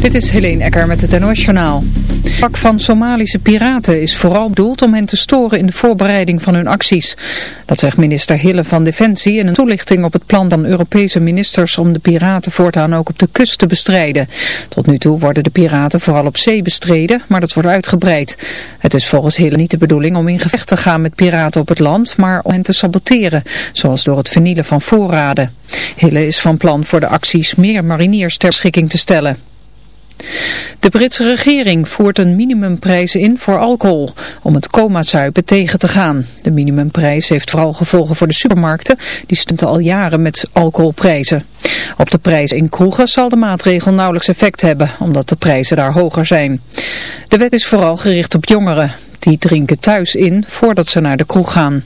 Dit is Helene Ecker met het NOS Journaal. Het pak van Somalische piraten is vooral bedoeld om hen te storen in de voorbereiding van hun acties. Dat zegt minister Hille van Defensie in een toelichting op het plan van Europese ministers om de piraten voortaan ook op de kust te bestrijden. Tot nu toe worden de piraten vooral op zee bestreden, maar dat wordt uitgebreid. Het is volgens Hille niet de bedoeling om in gevecht te gaan met piraten op het land, maar om hen te saboteren, zoals door het vernielen van voorraden. Hille is van plan voor de acties meer mariniers ter beschikking te stellen. De Britse regering voert een minimumprijs in voor alcohol om het coma-zuipen tegen te gaan. De minimumprijs heeft vooral gevolgen voor de supermarkten, die stunten al jaren met alcoholprijzen. Op de prijs in kroegen zal de maatregel nauwelijks effect hebben, omdat de prijzen daar hoger zijn. De wet is vooral gericht op jongeren. Die drinken thuis in voordat ze naar de kroeg gaan.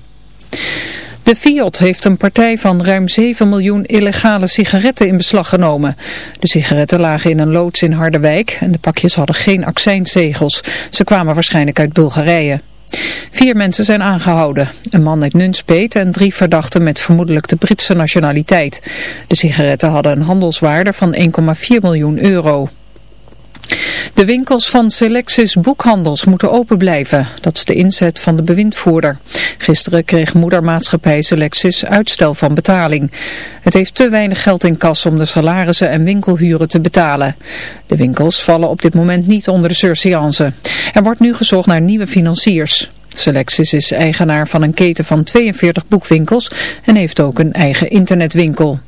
De Fiat heeft een partij van ruim 7 miljoen illegale sigaretten in beslag genomen. De sigaretten lagen in een loods in Harderwijk en de pakjes hadden geen accijnzegels. Ze kwamen waarschijnlijk uit Bulgarije. Vier mensen zijn aangehouden. Een man uit Nunspeet en drie verdachten met vermoedelijk de Britse nationaliteit. De sigaretten hadden een handelswaarde van 1,4 miljoen euro. De winkels van Selectis Boekhandels moeten open blijven. Dat is de inzet van de bewindvoerder. Gisteren kreeg moedermaatschappij Selectis uitstel van betaling. Het heeft te weinig geld in kas om de salarissen en winkelhuren te betalen. De winkels vallen op dit moment niet onder de surseance. Er wordt nu gezocht naar nieuwe financiers. Selectis is eigenaar van een keten van 42 boekwinkels en heeft ook een eigen internetwinkel.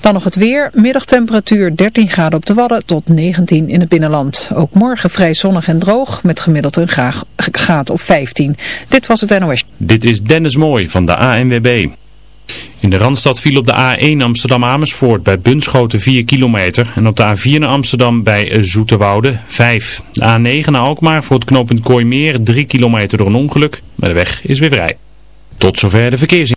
Dan nog het weer. Middagtemperatuur 13 graden op de Wadden tot 19 in het binnenland. Ook morgen vrij zonnig en droog met gemiddeld een graad of 15. Dit was het NOS. Dit is Dennis Mooi van de ANWB. In de Randstad viel op de A1 Amsterdam-Amersfoort bij Bunschoten 4 kilometer. En op de A4 naar Amsterdam bij Zoeterwoude 5. De A9 naar Alkmaar voor het knooppunt Kooimeer 3 kilometer door een ongeluk. Maar de weg is weer vrij. Tot zover de verkeersin.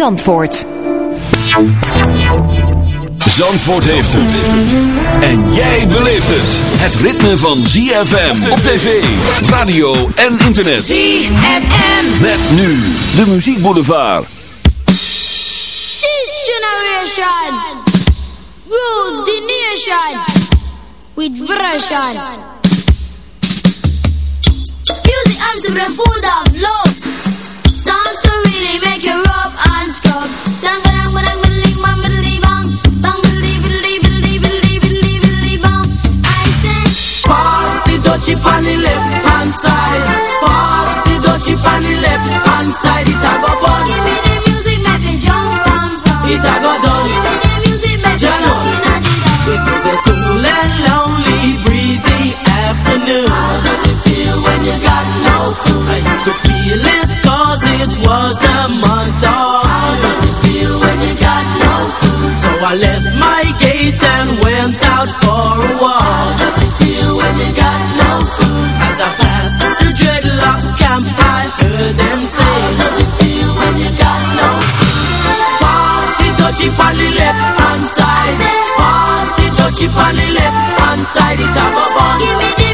Zandvoort. Zandvoort heeft het. En jij beleeft het. Het ritme van ZFM op tv, radio en internet. ZFM. Met nu de muziekboulevard. This generation rules the nation with version. Music I'm full of love. When you got no food? I could feel it cause it was the month of How does it feel when you got no food? So I left my gate and went out for a walk. How does it feel when you got no food? As I passed the dreadlocks camp, I heard them say, How does it feel when you got no food? Pass the on the left hand side. Pass the dutchie on the left hand side. It a bun. Give me the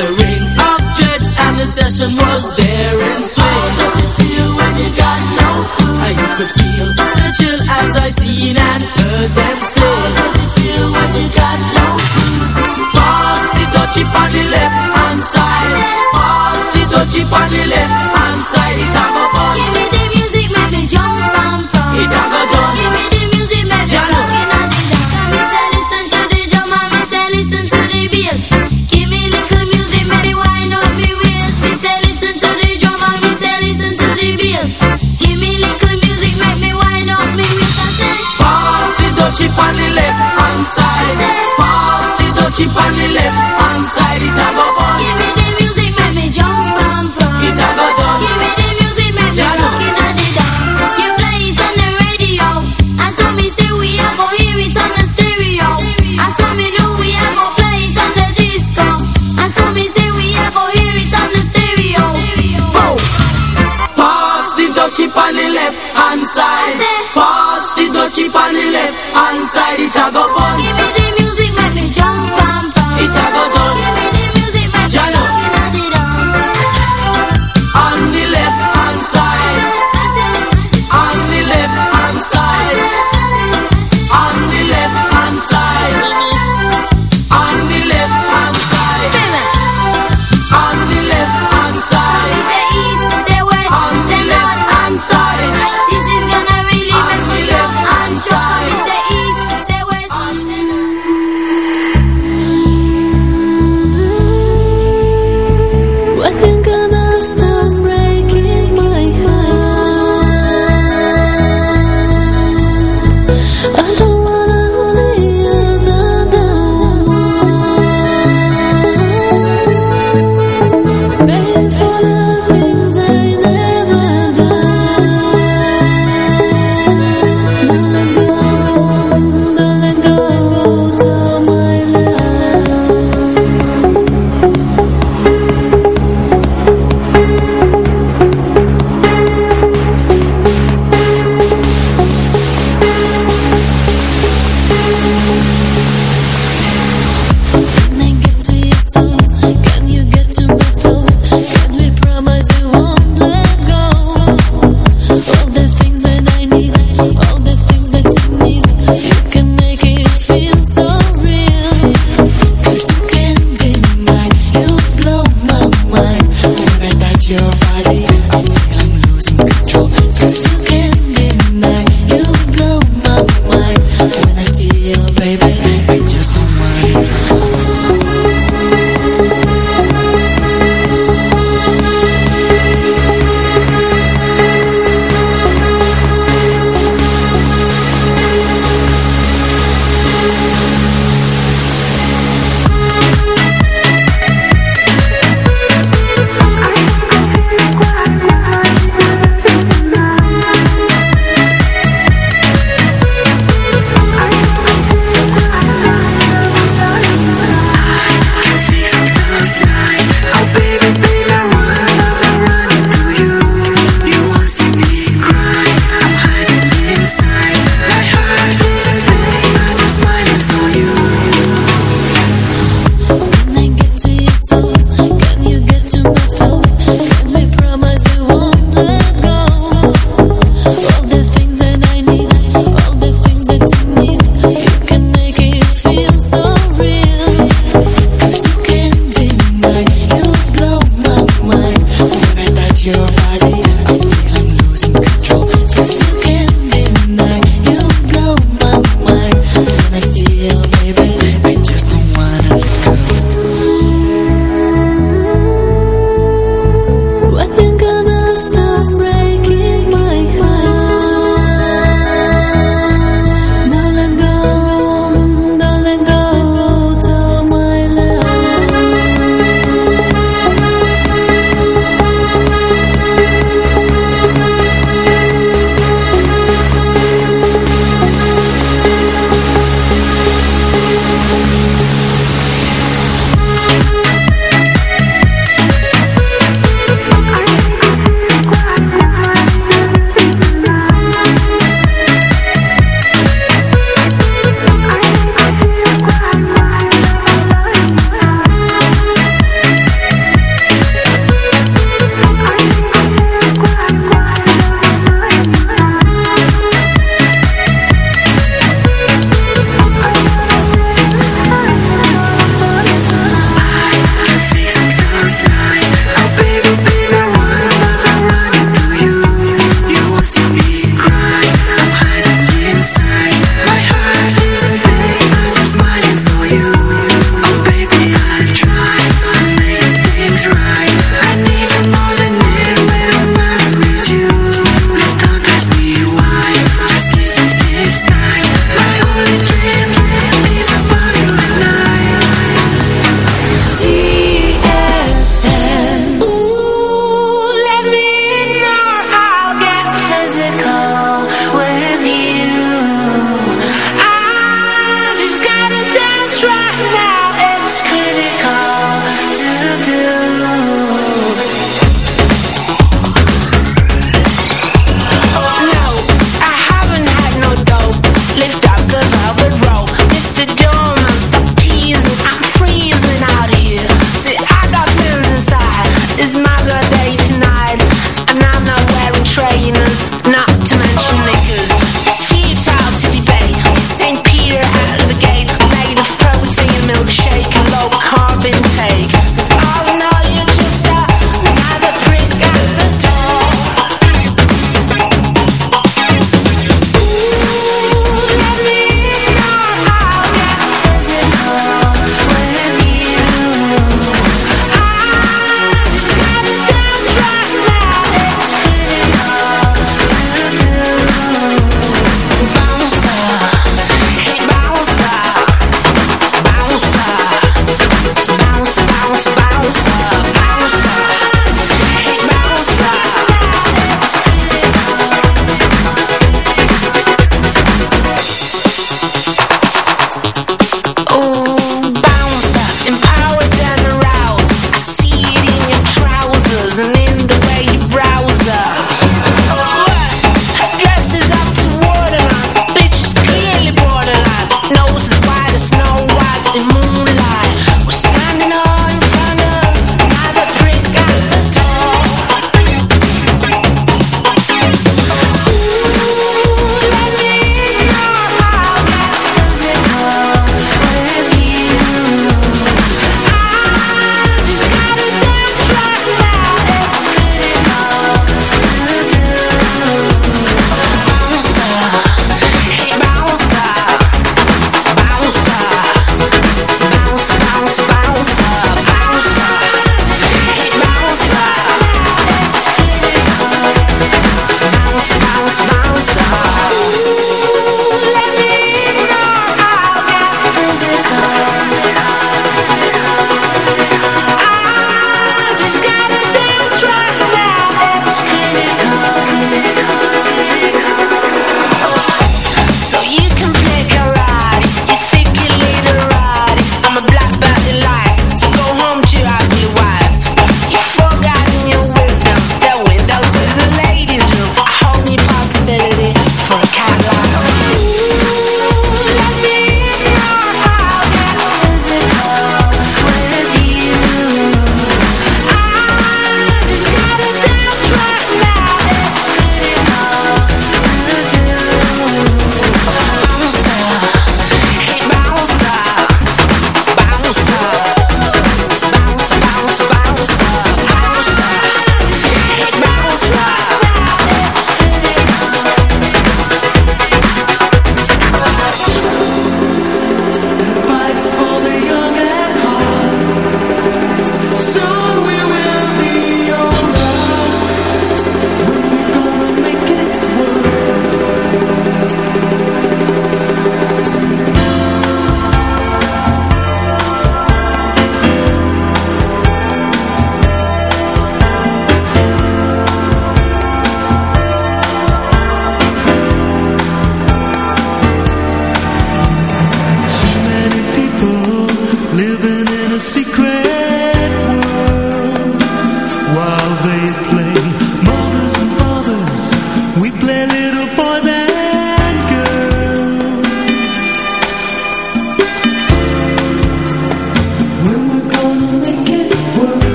the ring of jets and the session was there in swing. How does it feel when you got no food? I could feel the chill as I seen and heard them say. How does it feel when you got no food? Pass the dutchie on the left hand side. Pass the dutchie on the left hand side. It dutchie on the left hand side, it a go. Give me the music, make me jump and fun. It a go done. Give me the music, make me Jalo. looking at the dance. You play it on the radio, and so me say we a go hear it on the stereo. And so me know we a go play it on the disco. And so me say we a go hear it on the stereo. Whoa. Pass the dutchie on the left hand side. Pass the on the left hand side, it a go.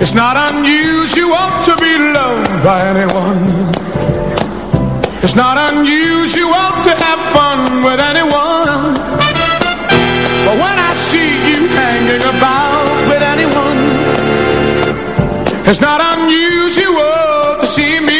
It's not unusual to be loved by anyone. It's not unusual to have fun with anyone. But when I see you hanging about with anyone It's not unusual to see me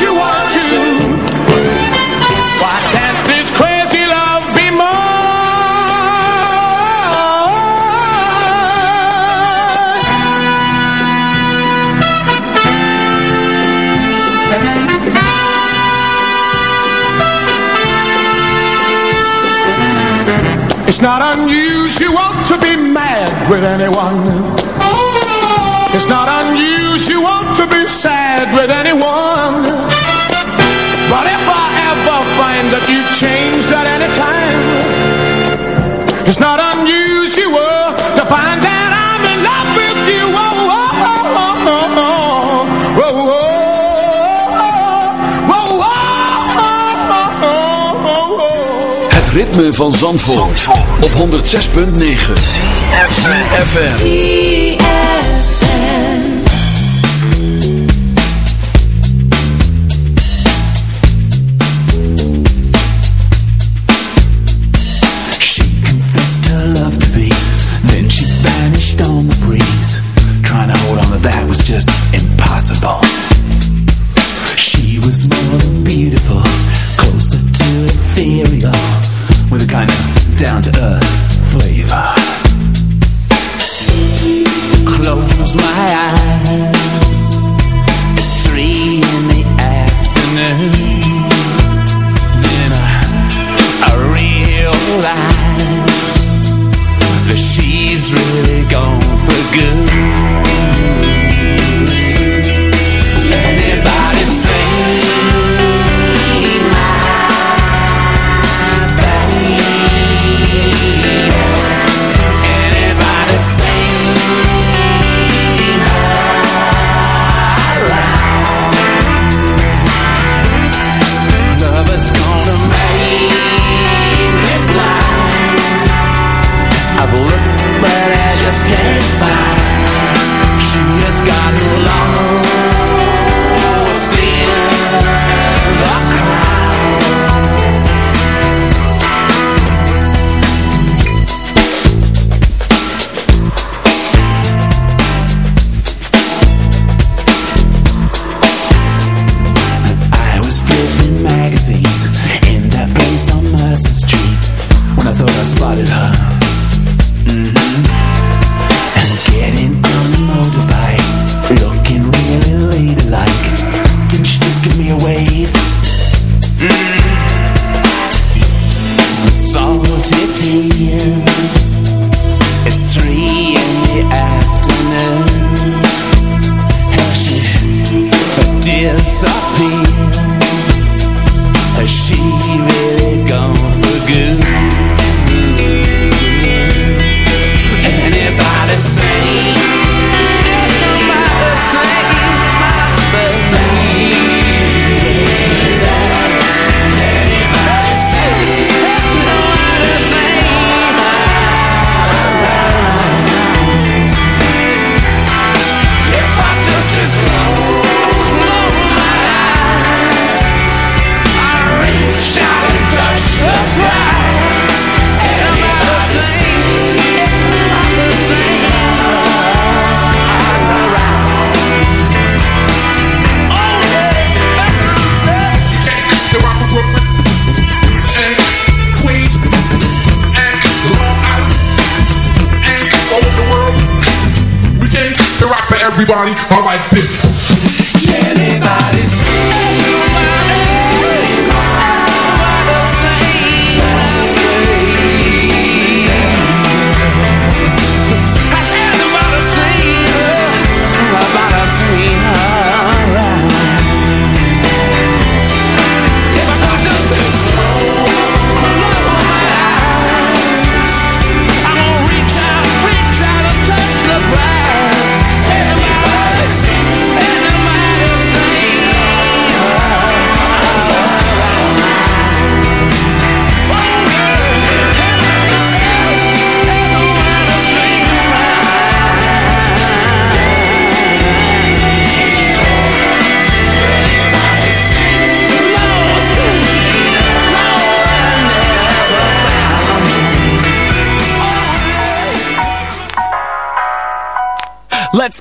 you want to. Why can't this crazy love be more? It's not unusual to be mad with anyone. sad with anyone But if I ever find that you've changed at any time It's not unusual to find that I'm in love with you oh, oh, oh, oh Ritme van Zandvoort, Zandvoort. op 106.9 FM.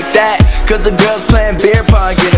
like that. Cause the girls playing beer pong, get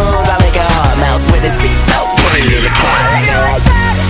I make a hard mouse with a seatbelt. Put it in the car.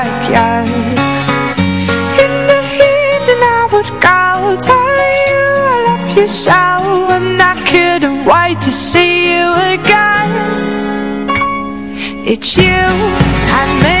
And I couldn't wait to see you again. It's you and me